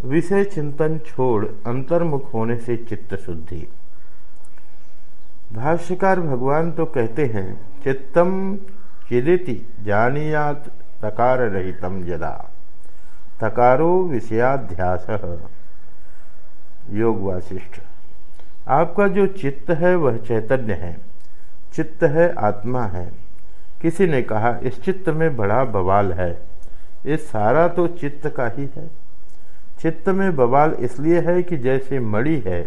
विषय चिंतन छोड़ अंतर्मुख होने से चित्त शुद्धि। भाष्यकार भगवान तो कहते हैं, चित्तम चिदिति जानियात तकार रहितम यदा। तकारो विषयाध्यास। योग वासिष्ठ, आपका जो चित्त है वह चैतन्य है, चित्त है आत्मा है। किसी ने कहा, इस चित्त में बड़ा बवाल है, ये सारा तो चित्त का ही है। चित्त में बवाल इसलिए है कि जैसे मड़ी है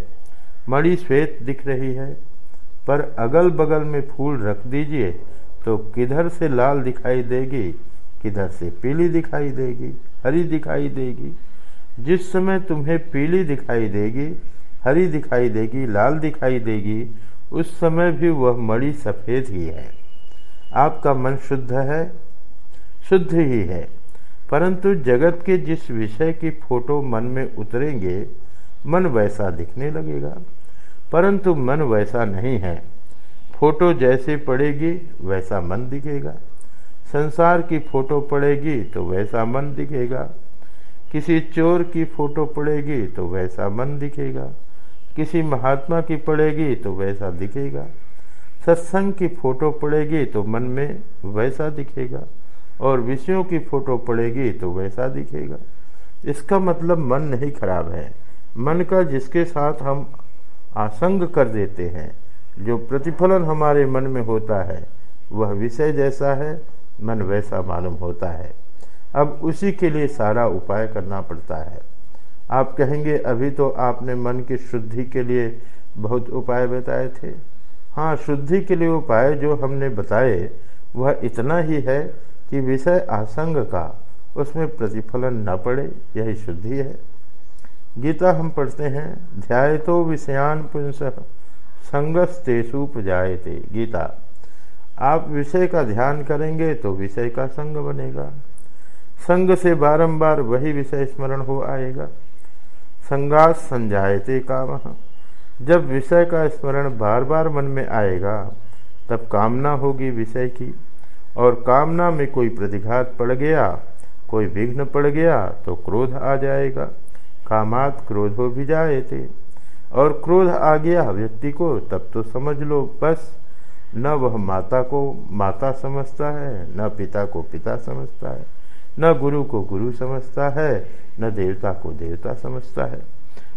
मड़ी श्वेत दिख रही है, पर अगल बगल में फूल रख दीजिए तो किधर से लाल दिखाई देगी, किधर से पीली दिखाई देगी, हरी दिखाई देगी। जिस समय तुम्हें पीली दिखाई देगी, हरी दिखाई देगी, लाल दिखाई देगी, उस समय भी वह मड़ी सफ़ेद ही है। आपका मन शुद्ध है, शुद्ध ही है। परंतु जगत के जिस विषय की फ़ोटो मन में उतरेंगे, मन वैसा दिखने लगेगा। परंतु मन वैसा नहीं है। फ़ोटो जैसे पड़ेगी, वैसा मन दिखेगा। संसार की फ़ोटो पड़ेगी तो वैसा मन दिखेगा। किसी चोर की फ़ोटो पड़ेगी तो वैसा मन दिखेगा। किसी महात्मा की पड़ेगी तो वैसा दिखेगा। सत्संग की फ़ोटो पड़ेगी तो मन में वैसा दिखेगा। और विषयों की फ़ोटो पड़ेगी तो वैसा दिखेगा। इसका मतलब मन नहीं खराब है। मन का जिसके साथ हम आसंग कर देते हैं, जो प्रतिफलन हमारे मन में होता है, वह विषय जैसा है, मन वैसा मालूम होता है। अब उसी के लिए सारा उपाय करना पड़ता है। आप कहेंगे, अभी तो आपने मन की शुद्धि के लिए बहुत उपाय बताए थे। हाँ शुद्धि के लिए उपाय जो हमने बताए, वह इतना ही है कि विषय आसंग का उसमें प्रतिफलन न पड़े, यही शुद्धि है। गीता हम पढ़ते हैं ध्याय तो विषयान पुंस, संगस्तेषु थे गीता, आप विषय का ध्यान करेंगे तो विषय का संग बनेगा। संग से बारंबार वही विषय स्मरण हो आएगा। संगात संजायते काम, जब विषय का स्मरण बार बार मन में आएगा, तब कामना होगी विषय की। और कामना में कोई प्रतिघात पड़ गया, कोई विघ्न पड़ गया तो क्रोध आ जाएगा। कामात क्रोध हो भी जाए थे। और क्रोध आ गया व्यक्ति को, तब तो समझ लो, बस न वह माता को माता समझता है, न पिता को पिता समझता है, न गुरु को गुरु समझता है, न देवता को देवता समझता है।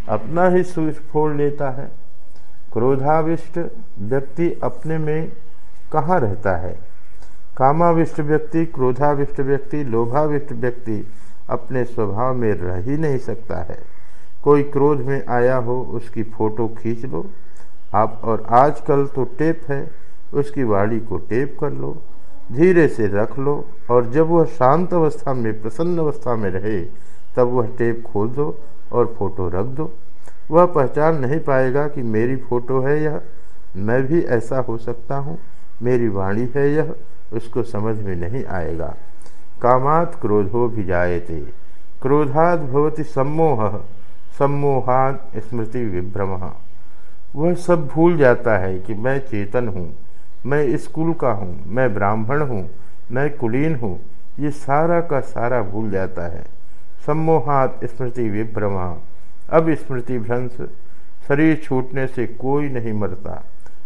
अपना ही सुख फोड़ लेता है। क्रोधाविष्ट व्यक्ति अपने में कहाँ रहता है? कामाविष्ट व्यक्ति, क्रोधाविष्ट व्यक्ति, लोभाविष्ट व्यक्ति अपने स्वभाव में रह ही नहीं सकता है। कोई क्रोध में आया हो, उसकी फ़ोटो खींच लो। आप, और आजकल तो टेप है, उसकी वाड़ी को टेप कर लो, धीरे से रख लो, और जब वह शांत अवस्था में, प्रसन्न अवस्था में रहे, तब वह टेप खोल दो और फ़ोटो रख दो। वह पहचान नहीं पाएगा कि मेरी फ़ोटो है यह। मैं भी ऐसा हो सकता हूँ, मेरी वाणी है यह। उसको समझ में नहीं आएगा। कामात क्रोधो भी जायते क्रोधात भवति सम्मोह। सम्मोहात स्मृति विभ्रम। वह सब भूल जाता है कि मैं चेतन हूँ, मैं स्कूल का हूँ, मैं ब्राह्मण हूँ, मैं कुलीन हूँ। ये सारा का सारा भूल जाता है। सम्मोहात स्मृति विभ्रम। अब स्मृति भ्रंश, शरीर छूटने से कोई नहीं मरता।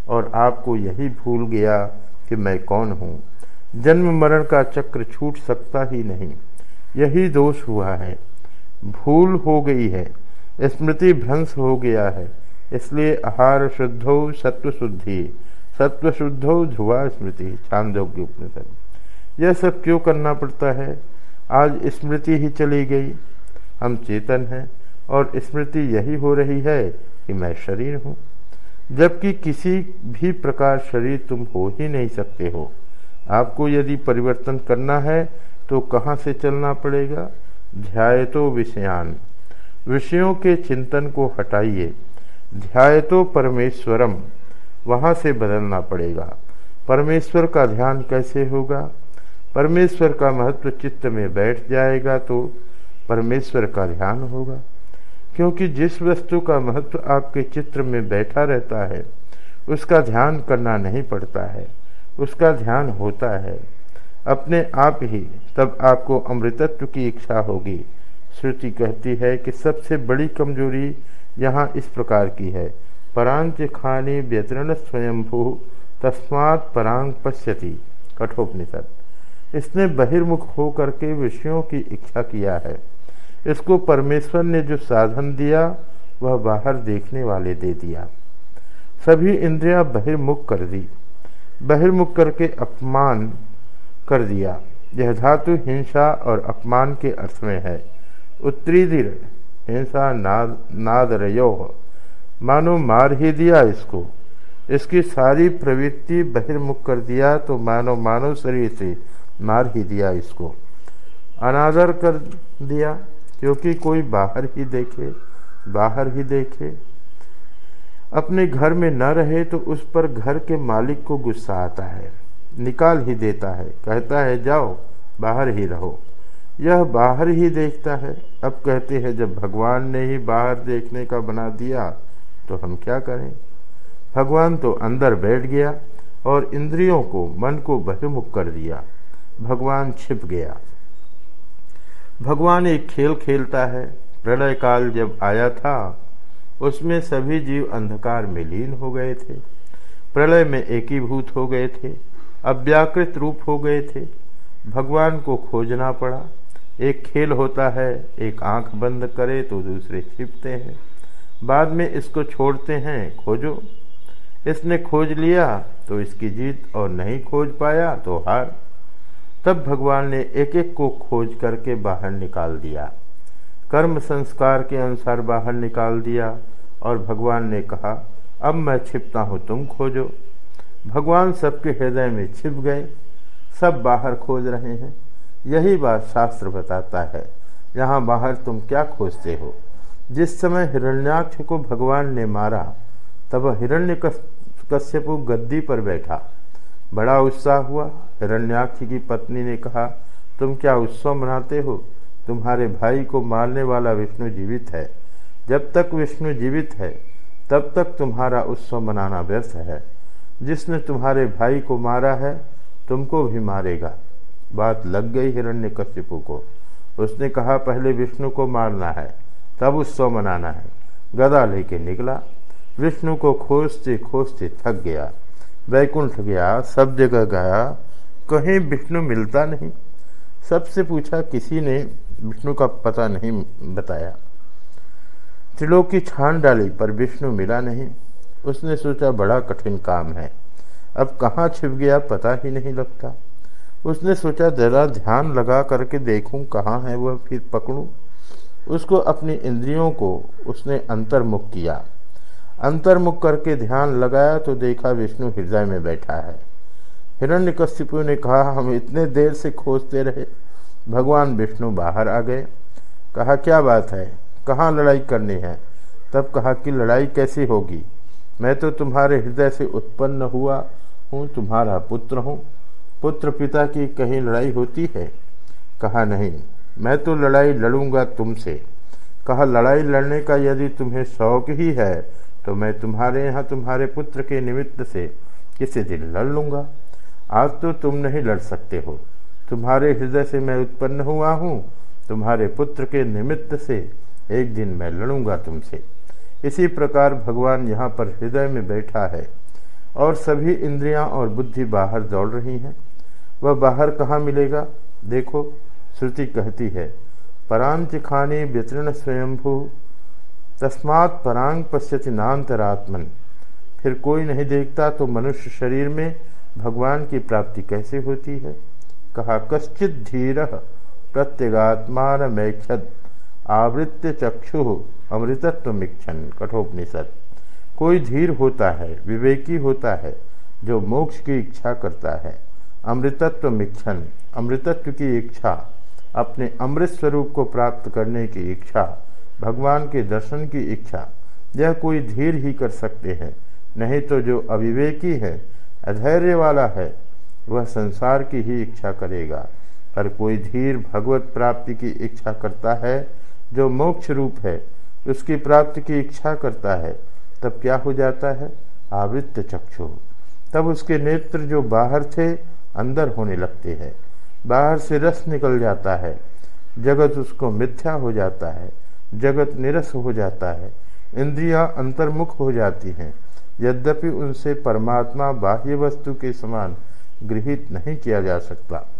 और आपको यही भूल गया कि मैं कौन हूँ। जन्म मरण का चक्र छूट सकता ही नहीं। यही दोष हुआ है। भूल हो गई है। स्मृति भ्रंश हो गया है। इसलिए आहार शुद्धो सत्व शुद्धि ध्रुवा स्मृति छांदोग्य उपनिषद यह सब क्यों करना पड़ता है? आज स्मृति ही चली गई। हम चेतन हैं और स्मृति यही हो रही है कि मैं शरीर हूँ। जबकि किसी भी प्रकार शरीर तुम हो ही नहीं सकते हो। आपको यदि परिवर्तन करना है तो कहाँ से चलना पड़ेगा? ध्याय तो विषयान। विषयों के चिंतन को हटाइए। ध्याय तो परमेश्वरम, वहाँ से बदलना पड़ेगा। परमेश्वर का ध्यान कैसे होगा? परमेश्वर का महत्व चित्त में बैठ जाएगा तो परमेश्वर का ध्यान होगा। क्योंकि जिस वस्तु का महत्व आपके चित्र में बैठा रहता है, उसका ध्यान करना नहीं पड़ता है। उसका ध्यान होता है। अपने आप ही तब आपको अमृतत्व की इच्छा होगी। श्रुति कहती है कि सबसे बड़ी कमज़ोरी यहाँ इस प्रकार की है। परांच खाने व्यतरण स्वयंभू, तस्मात् परांग पश्यति। कठोपनिषद। इसने बहिर्मुख होकर के विषयों की इच्छा किया है। इसको परमेश्वर ने जो साधन दिया, वह बाहर देखने वाले दे दिया। सभी इंद्रियाँ बहिर्मुख कर दी। बहिर्मुख करके अपमान कर दिया। यह धातु हिंसा और अपमान के अर्थ में है। उत्तरी दिर हिंसा नाद नाद रयो मानो मार ही दिया इसको। इसकी सारी प्रवृत्ति बहिर्मुख कर दिया तो मानो मानव शरीर से मार ही दिया इसको। अनादर कर दिया, क्योंकि कोई बाहर ही देखे, बाहर ही देखे अपने घर में न रहे तो उस पर घर के मालिक को गुस्सा आता है। निकाल ही देता है। कहता है, जाओ, बाहर ही रहो। यह बाहर ही देखता है। अब कहते हैं, जब भगवान ने ही बाहर देखने का बना दिया तो हम क्या करें? भगवान तो अंदर बैठ गया और इंद्रियों को, मन को बहिर्मुख कर दिया। भगवान छिप गया। भगवान एक खेल खेलता है। प्रलय काल जब आया था उसमें सभी जीव अंधकार में लीन हो गए थे, प्रलय में एकीभूत हो गए थे, अव्याकृत रूप हो गए थे। भगवान को खोजना पड़ा, एक खेल होता है, एक आँख बंद करे तो दूसरे छिपते हैं, बाद में इसको छोड़ते हैं, खोजो। इसने खोज लिया तो इसकी जीत और नहीं खोज पाया तो हार। तब भगवान ने एक एक को खोज करके बाहर निकाल दिया। कर्म संस्कार के अनुसार बाहर निकाल दिया। और भगवान ने कहा, अब मैं छिपता हूँ, तुम खोजो। भगवान सबके हृदय में छिप गए, सब बाहर खोज रहे हैं। यही बात शास्त्र बताता है, यहाँ बाहर तुम क्या खोजते हो? जिस समय हिरण्याक्ष को भगवान ने मारा, तब हिरण्य कश्यपु गद्दी पर बैठा। बड़ा उत्साह हुआ। हिरण्याक्ष की पत्नी ने कहा, तुम क्या उत्सव मनाते हो? तुम्हारे भाई को मारने वाला विष्णु जीवित है। जब तक विष्णु जीवित है, तब तक तुम्हारा उत्सव मनाना व्यर्थ है। जिसने तुम्हारे भाई को मारा है, तुमको भी मारेगा। बात लग गई हिरण्य कश्यपु को। उसने कहा, पहले विष्णु को मारना है, तब उत्सव मनाना है। गदा लेके निकला। विष्णु को खोजते खोजते थक गया। वैकुंठ गया, सब जगह गया। कहीं विष्णु मिलता नहीं। सबसे पूछा, किसी ने विष्णु का पता नहीं बताया। त्रिलोक की छान डाली, पर विष्णु मिला नहीं। उसने सोचा, बड़ा कठिन काम है। अब कहाँ छिप गया, पता ही नहीं लगता। उसने सोचा, जरा ध्यान लगा करके देखूँ, कहाँ है वह, फिर पकड़ूं। उसको अपनी इंद्रियों को उसने अंतर्मुख किया। अंतर्मुख करके ध्यान लगाया तो देखा विष्णु हृदय में बैठा है। हिरण्य कश्यपु ने कहा, हम इतने देर से खोजते रहे। भगवान विष्णु बाहर आ गए। कहा, क्या बात है? कहाँ लड़ाई करनी है? तब कहा कि लड़ाई कैसी होगी? मैं तो तुम्हारे हृदय से उत्पन्न हुआ हूँ, तुम्हारा पुत्र हूँ। पुत्र पिता की कहीं लड़ाई होती है? कहा, नहीं, मैं तो लड़ाई लड़ूँगा तुमसे। कहा, लड़ाई लड़ने का यदि तुम्हें शौक ही है तो मैं तुम्हारे यहाँ तुम्हारे पुत्र के निमित्त से किसी दिन लड़ लूँगा। आज तो तुम नहीं लड़ सकते हो। तुम्हारे हृदय से मैं उत्पन्न हुआ हूँ, तुम्हारे पुत्र के निमित्त से एक दिन मैं लड़ूँगा तुमसे। इसी प्रकार भगवान यहाँ पर हृदय में बैठा है और सभी इंद्रियाँ और बुद्धि बाहर दौड़ रही हैं। वह बाहर कहाँ मिलेगा? देखो, श्रुति कहती है परांच खाने व्यतीर्ण स्वयंभू, तस्मात् परांग पश्यति नान्तरात्मन। फिर कोई नहीं देखता तो मनुष्य शरीर में भगवान की प्राप्ति कैसे होती है? कहा, कश्चित धीर प्रत्यगात्मान मैक्षद आवृत्य चक्षु अमृतत्व मिक्षन कठोपनिषद कोई धीर होता है, विवेकी होता है, जो मोक्ष की इच्छा करता है। अमृतत्व मिक्षन अमृतत्व की इच्छा, अपने अमृत स्वरूप को प्राप्त करने की इच्छा, भगवान के दर्शन की इच्छा, यह कोई धीर ही कर सकते हैं। नहीं तो जो अविवेकी है, अधैर्य वाला है, वह संसार की ही इच्छा करेगा। पर कोई धीर भगवत प्राप्ति की इच्छा करता है जो मोक्ष रूप है, उसकी प्राप्ति की इच्छा करता है, तब क्या हो जाता है? आवृत्त चक्षु। तब उसके नेत्र जो बाहर थे, अंदर होने लगते हैं। बाहर से रस निकल जाता है। जगत उसको मिथ्या हो जाता है। जगत निरस हो जाता है। इंद्रियाँ अंतर्मुख हो जाती हैं। यद्यपि उनसे परमात्मा बाह्य वस्तु के समान गृहित नहीं किया जा सकता।